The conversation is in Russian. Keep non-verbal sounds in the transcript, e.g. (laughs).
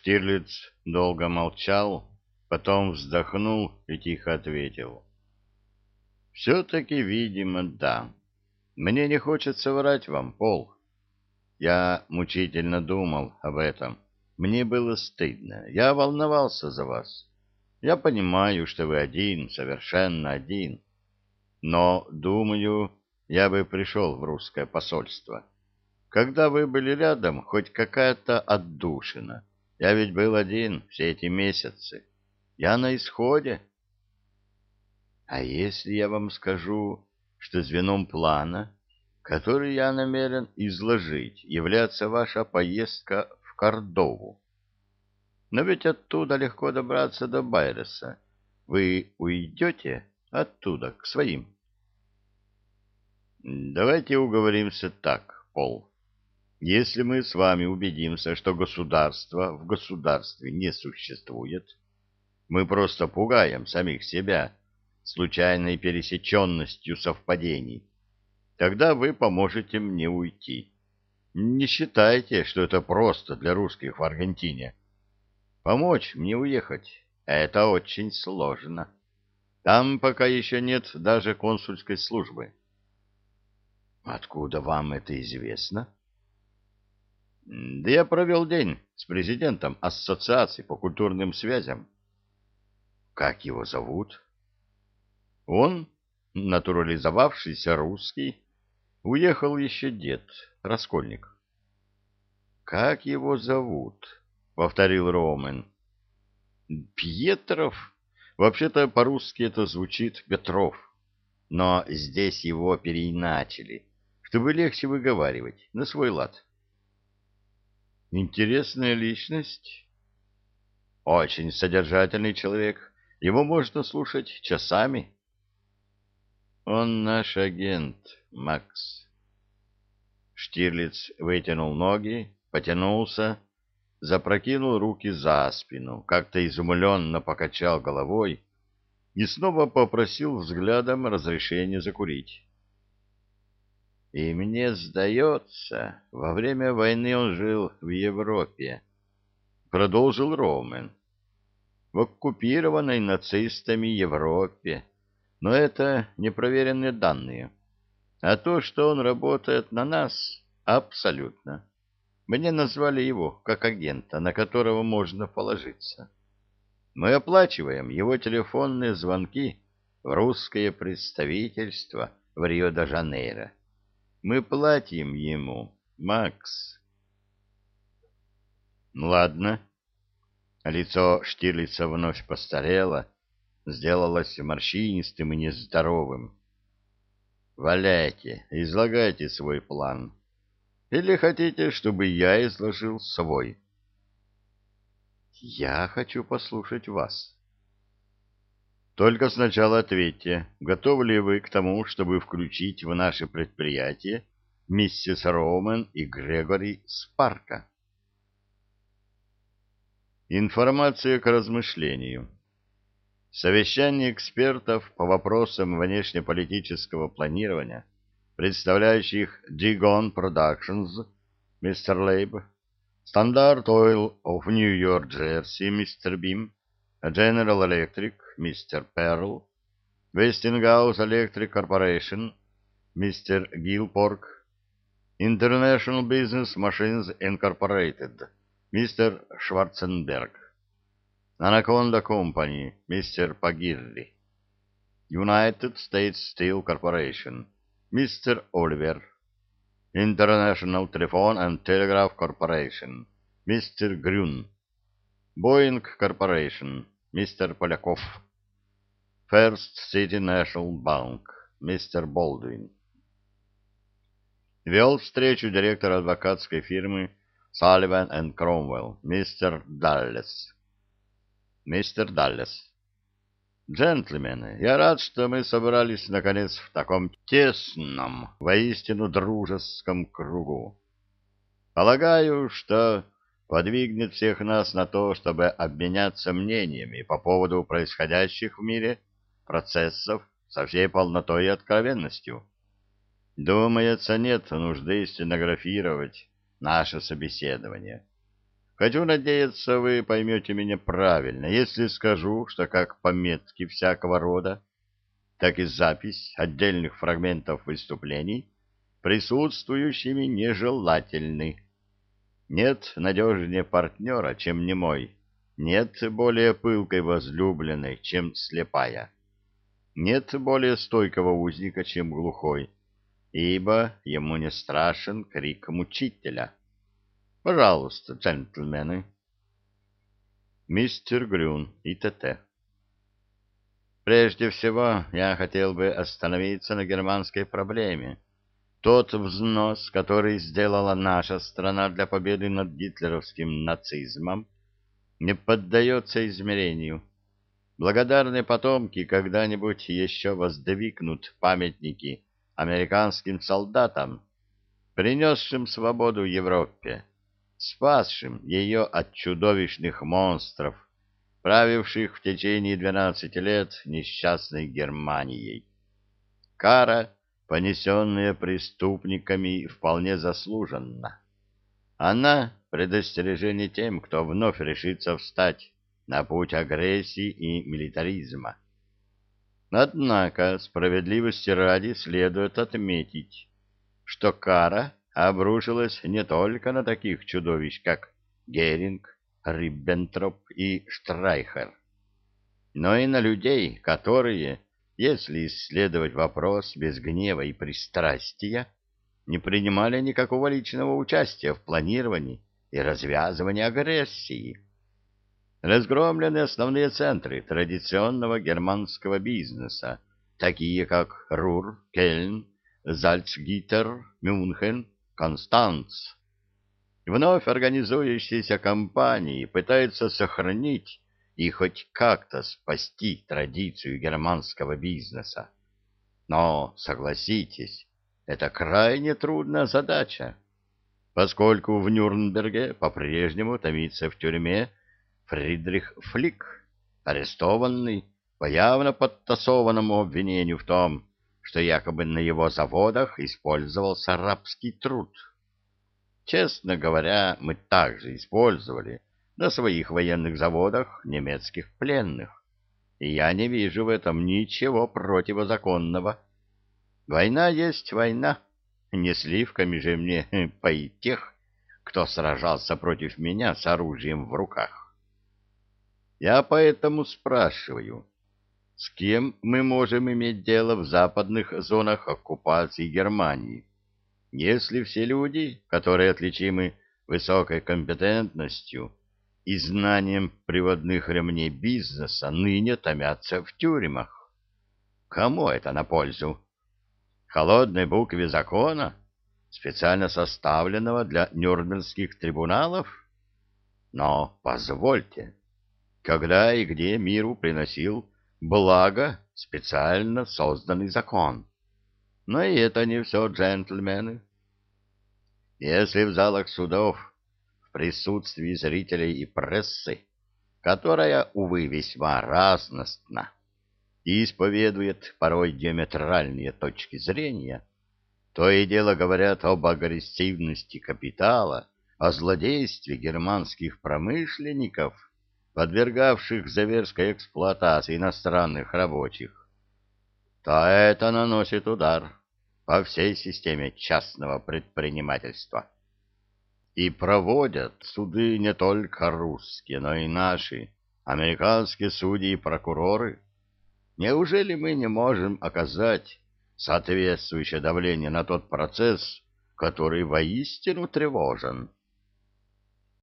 Штирлиц долго молчал, потом вздохнул и тихо ответил. «Все-таки, видимо, да. Мне не хочется врать вам, Пол. Я мучительно думал об этом. Мне было стыдно. Я волновался за вас. Я понимаю, что вы один, совершенно один. Но, думаю, я бы пришел в русское посольство. Когда вы были рядом, хоть какая-то отдушина. Я ведь был один все эти месяцы. Я на исходе. А если я вам скажу, что звеном плана, который я намерен изложить, является ваша поездка в Кордову? Но ведь оттуда легко добраться до Байреса. Вы уйдете оттуда к своим? Давайте уговоримся так, Пол. Если мы с вами убедимся, что государство в государстве не существует, мы просто пугаем самих себя случайной пересеченностью совпадений. Тогда вы поможете мне уйти. Не считайте, что это просто для русских в Аргентине. Помочь мне уехать — это очень сложно. Там пока еще нет даже консульской службы. Откуда вам это известно? Да я провел день с президентом Ассоциации по культурным связям. Как его зовут? Он, натурализовавшийся русский, уехал еще дед, Раскольник. Как его зовут? Повторил Ромен. Пьетров? Вообще-то по-русски это звучит Петров, но здесь его переиначили, чтобы легче выговаривать, на свой лад. Интересная личность. Очень содержательный человек. Его можно слушать часами. Он наш агент, Макс. Штирлиц вытянул ноги, потянулся, запрокинул руки за спину, как-то изумленно покачал головой и снова попросил взглядом разрешения закурить. И мне сдается, во время войны он жил в Европе. Продолжил Ромен. В оккупированной нацистами Европе. Но это непроверенные данные. А то, что он работает на нас, абсолютно. Мне назвали его как агента, на которого можно положиться. Мы оплачиваем его телефонные звонки в русское представительство в Рио-де-Жанейро. Мы платим ему, Макс. Ладно. Лицо Штирлица вновь постарело, сделалось морщинистым и нездоровым. Валяйте, излагайте свой план. Или хотите, чтобы я изложил свой? Я хочу послушать вас. Только сначала ответьте, готовы ли вы к тому, чтобы включить в наше предприятие миссис Роумен и Грегори Спарка? Информация к размышлению. Совещание экспертов по вопросам внешнеполитического планирования, представляющих Digon Productions, мистер Лейб, Standard Oil of New York, Jersey, мистер Бим, General Electric, Mr. Pearl, Westinghouse Electric Corporation, Mr. Gilpork, International Business Machines Incorporated, Mr. Schwarzenberg, Anaconda Company, Mr. Pagirri, United States Steel Corporation, Mr. Oliver, International Telephone and Telegraph Corporation, Mr. Grun, Boeing Corporation, Mr. Поляков, First City National Bank, мистер Болдуин. Вел встречу директор адвокатской фирмы Sullivan and Cromwell, мистер Даллес. Мистер Даллес. Джентльмены, я рад, что мы собрались, наконец, в таком тесном, воистину дружеском кругу. Полагаю, что подвигнет всех нас на то, чтобы обменяться мнениями по поводу происходящих в мире процессов со всей полнотой и откровенностью. Думается, нет нужды стенографировать наше собеседование. Хочу надеяться, вы поймете меня правильно, если скажу, что как пометки всякого рода, так и запись отдельных фрагментов выступлений присутствующими нежелательны. Нет надежнее партнера, чем немой, нет более пылкой возлюбленной, чем слепая, нет более стойкого узника, чем глухой, ибо ему не страшен крик мучителя. Пожалуйста, джентльмены. Мистер Грюн и т.т. Прежде всего, я хотел бы остановиться на германской проблеме. Тот взнос, который сделала наша страна для победы над гитлеровским нацизмом, не поддается измерению. Благодарные потомки когда-нибудь еще воздвигнут памятники американским солдатам, принесшим свободу Европе спасшим ее от чудовищных монстров, правивших в течение двенадцати лет несчастной Германией. Кара, понесенная преступниками, вполне заслуженна. Она — предостережение тем, кто вновь решится встать на путь агрессии и милитаризма. Однако, справедливости ради, следует отметить, что кара обрушилась не только на таких чудовищ, как Геринг, Риббентроп и Штрайхер, но и на людей, которые, если исследовать вопрос без гнева и пристрастия, не принимали никакого личного участия в планировании и развязывании агрессии. Разгромлены основные центры традиционного германского бизнеса, такие как Рур, Кельн, Зальцгиттер, Мюнхен, Констанц. Вновь организующиеся компании пытаются сохранить и хоть как-то спасти традицию германского бизнеса. Но, согласитесь, это крайне трудная задача, поскольку в Нюрнберге по-прежнему томится в тюрьме Фридрих Флик, арестованный по явно подтасованному обвинению в том, что якобы на его заводах использовался рабский труд. Честно говоря, мы также использовали на своих военных заводах немецких пленных, и я не вижу в этом ничего противозаконного. Война есть война, не сливками же мне (laughs) поить тех, кто сражался против меня с оружием в руках. Я поэтому спрашиваю, с кем мы можем иметь дело в западных зонах оккупации Германии, если все люди, которые отличимы высокой компетентностью и знанием приводных ремней бизнеса, ныне томятся в тюрьмах? Кому это на пользу? Холодной букве закона, специально составленного для нюрнбергских трибуналов? Но позвольте, когда и где миру приносил Благо, специально созданный закон. Но и это не все, джентльмены. Если в залах судов, присутствии зрителей и прессы, которая, увы, весьма разностна, и исповедует порой диаметральные точки зрения, то и дело говорят об агрессивности капитала, о злодействе германских промышленников — подвергавших зверской эксплуатации иностранных рабочих, то это наносит удар по всей системе частного предпринимательства. И проводят суды не только русские, но и наши, американские судьи и прокуроры. Неужели мы не можем оказать соответствующее давление на тот процесс, который воистину тревожен?